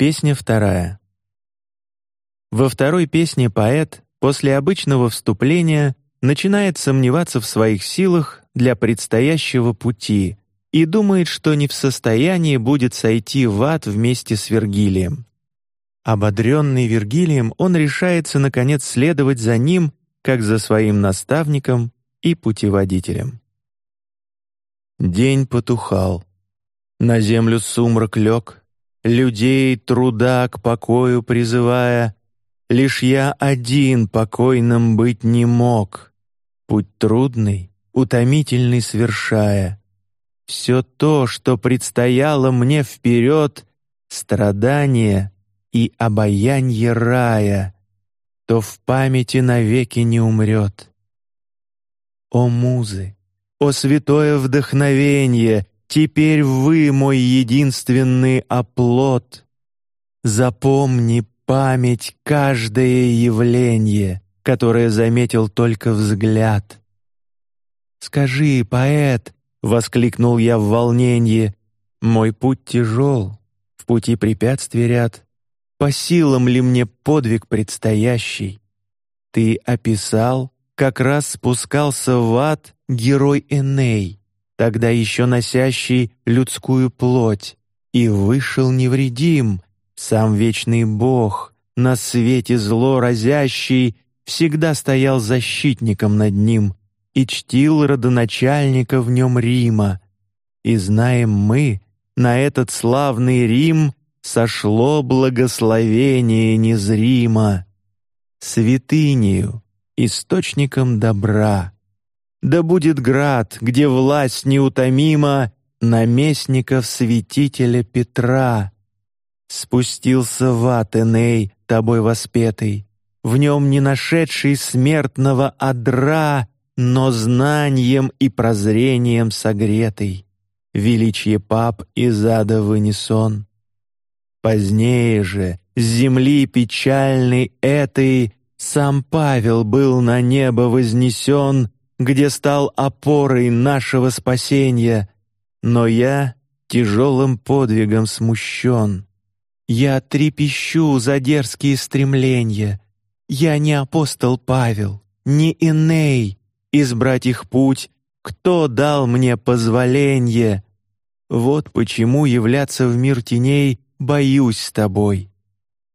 Песня вторая. Во второй песне поэт после обычного вступления начинает сомневаться в своих силах для предстоящего пути и думает, что не в состоянии будет сойти в ад вместе с Вергилием. Ободренный Вергилием, он решается наконец следовать за ним, как за своим наставником и путеводителем. День потухал, на землю сумрак лег, людей труда к покою призывая. Лишь я один покойным быть не мог, путь трудный, утомительный свершая. Все то, что предстояло мне вперед, страдания и обаянье рая, то в памяти навеки не умрет. О музы, о святое вдохновение, теперь вы мой единственный оплот. Запомни память каждое явление, которое заметил только взгляд. Скажи, поэт, воскликнул я в волнении, мой путь тяжел, в пути препятствий ряд. По силам ли мне подвиг предстоящий? Ты описал, как раз спускался в ад герой Эней, тогда еще носящий людскую плоть, и вышел невредим, сам вечный Бог, на свете зло разящий, всегда стоял защитником над ним и чтил родоначальника в нем Рима. И знаем мы, на этот славный Рим сошло благословение незримо, святынею, источником добра. Да будет град, где власть неутомима наместников святителя Петра. Спустился в ад Эней, тобой воспетый, в нем не нашедший смертного адра, но знанием и прозрением согретый. Величие пап из ада вынесен. Позднее же земли печальной этой сам Павел был на небо вознесен, где стал опорой нашего спасения. Но я тяжелым подвигом смущен. Я трепещу за дерзкие стремления. Я не апостол Павел, не Иней. Избрать их путь, кто дал мне позволение? Вот почему являться в мир теней боюсь с тобой.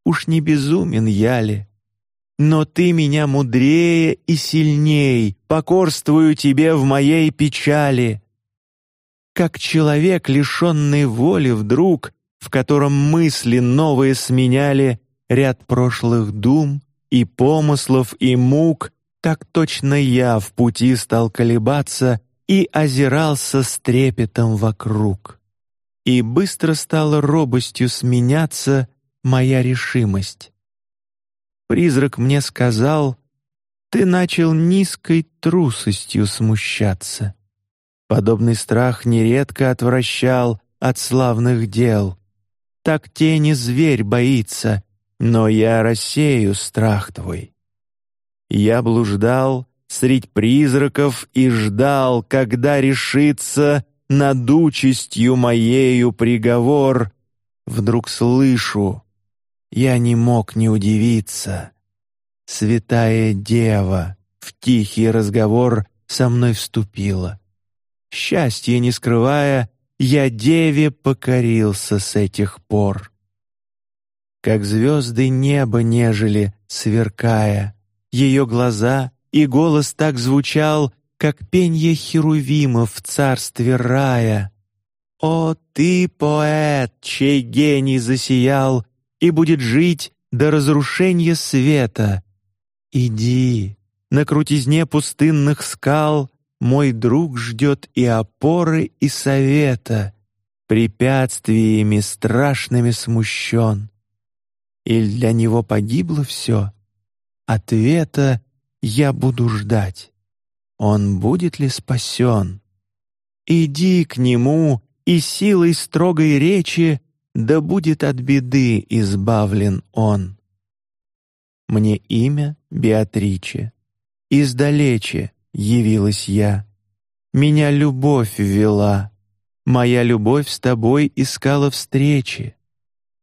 Уж не безумен я ли? Но ты меня мудрее и сильней, покорствую тебе в моей печали. Как человек, лишенный воли, вдруг, в котором мысли новые сменяли ряд прошлых дум и помыслов и мук, так точно я в пути стал колебаться и озирался с трепетом вокруг и быстро стала робостью сменяться моя решимость. Призрак мне сказал: ты начал низкой трусостью смущаться. Подобный страх нередко отвращал от славных дел. Так тени зверь боится, но я рассею страх твой. Я блуждал средь призраков и ждал, когда решится над участью моею приговор, вдруг слышу, я не мог не удивиться. Святая Дева в тихий разговор со мной вступила. Счастье не скрывая, я Деве покорился с этих пор. Как звезды небо нежели, сверкая, ее глаза и голос так звучал, как пенье херувимов в царстве рая. О, ты поэт, чей гений засиял и будет жить до разрушения света. Иди, на крутизне пустынных скал мой друг ждет и опоры, и совета, препятствиями страшными смущен. Или для него погибло все? Ответа я буду ждать он будет ли спасен? Иди к нему и силой строгой речи да будет от беды избавлен он. Мне имя Беатриче, издалече явилась я. Меня любовь ввела, моя любовь с тобой искала встречи.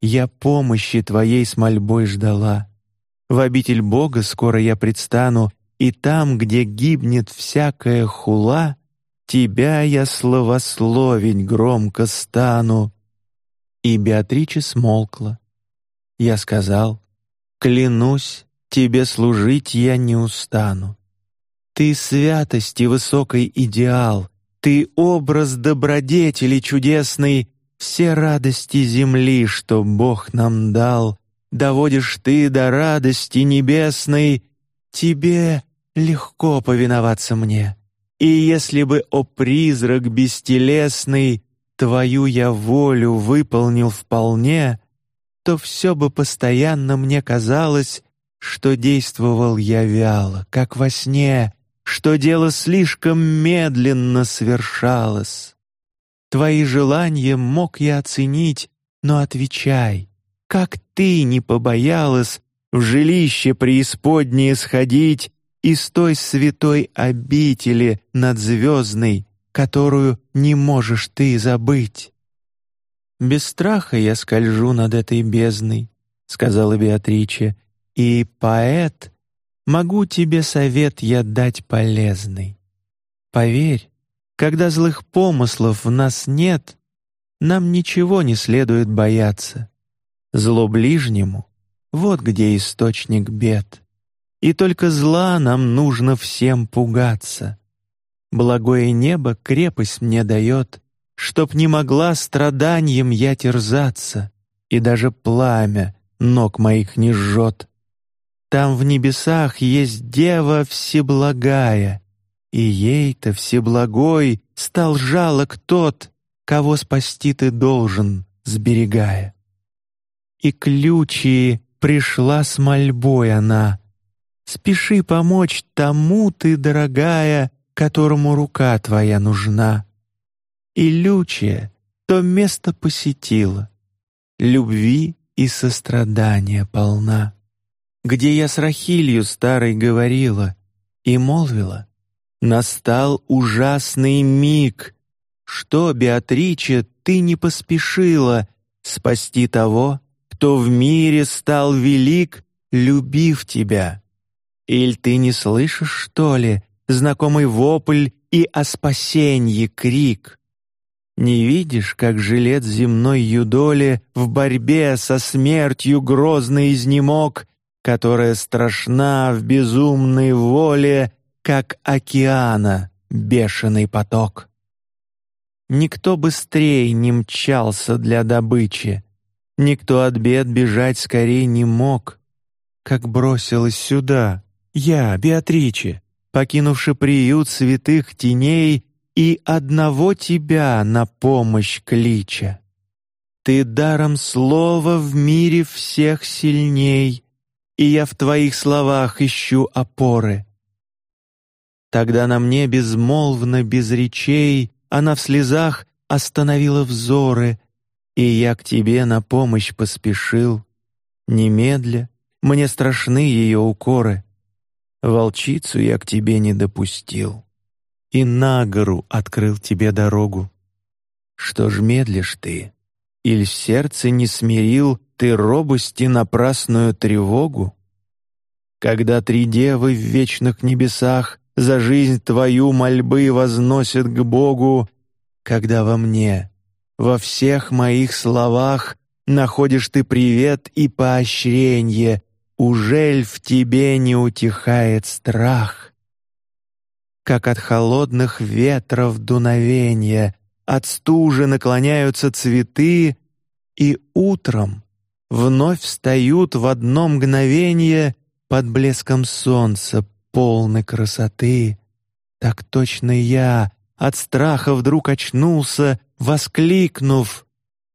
я помощи твоей с мольбой ждала. В обитель Бога скоро я предстану, и там, где гибнет всякая хула, тебя я славословить громко стану. И Беатриче смолкла. Я сказал, клянусь, тебе служить я не устану. Ты святости высокой идеал, ты образ добродетели чудесный, все радости земли, что Бог нам дал, доводишь ты до радости небесной. Тебе легко повиноваться мне, и если бы о призрак бестелесный твою я волю выполнил вполне, то все бы постоянно мне казалось, что действовал я вяло, как во сне, что дело слишком медленно свершалось. Твои желания мог я оценить, но отвечай, как ты не побоялась в жилище преисподнее сходить из той святой обители надзвездной, которую не можешь ты забыть. Без страха я скольжу над этой бездной, сказала Беатриче, и поэт могу тебе совет я дать полезный. Поверь, когда злых помыслов в нас нет, нам ничего не следует бояться. Зло ближнему — вот где источник бед. И только зла нам нужно всем пугаться. Благое небо крепость мне дает, Чтоб не могла страданием я терзаться, И даже пламя ног моих не жжет. Там в небесах есть Дева Всеблагая, И ей-то Всеблагой стал жалок тот, Кого спасти ты должен, сберегая. И ключи пришла с мольбой она. Спеши помочь тому ты, дорогая, Которому рука твоя нужна. И Лючия то место посетила, Любви и сострадания полна где я с Рахилью старой говорила и молвила, настал ужасный миг, что Беатриче ты не поспешила спасти того, кто в мире стал велик, любив тебя. Иль ты не слышишь, что ли, знакомый вопль и о спасении крик? Не видишь, как жилец земной юдоли в борьбе со смертью грозно изнемог которая страшна в безумной воле, как океана бешеный поток. Никто быстрее не мчался для добычи, никто от бед бежать скорее не мог, как бросилась сюда я, Беатриче, покинувши приют святых теней и одного тебя на помощь клича. Ты даром слова в мире всех сильней, и я в твоих словах ищу опоры. Тогда на мне безмолвно, без речей, она в слезах остановила взоры, и я к тебе на помощь поспешил. Немедля, мне страшны ее укоры. Волчицу я к тебе не допустил, и на гору открыл тебе дорогу. Что ж медлишь ты? Иль в сердце не смирил ты робости напрасную тревогу? Когда три девы в вечных небесах за жизнь твою мольбы возносят к Богу, когда во мне, во всех моих словах находишь ты привет и поощрение, ужель в тебе не утихает страх? Как от холодных ветров дуновения, от стужи наклоняются цветы, и утром вновь встают в одно мгновение под блеском солнца, полной красоты. Так точно я от страха вдруг очнулся, воскликнув: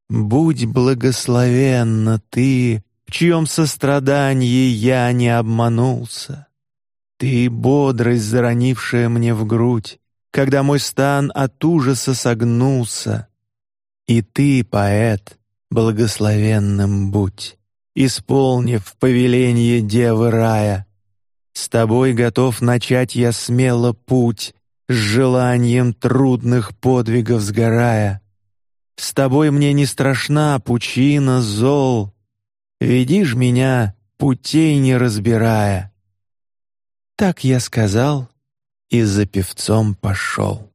"Будь благословенна ты, в чьем сострадании я не обманулся. Ты бодрость, заронившая мне в грудь, когда мой стан от ужаса согнулся. И ты, поэт, благословенным будь, исполнив повеление девы рая. С тобой готов начать я смело путь, с желанием трудных подвигов сгорая. С тобой мне не страшна пучина зол. Веди ж меня, путей не разбирая. Так я сказал и за певцом пошел.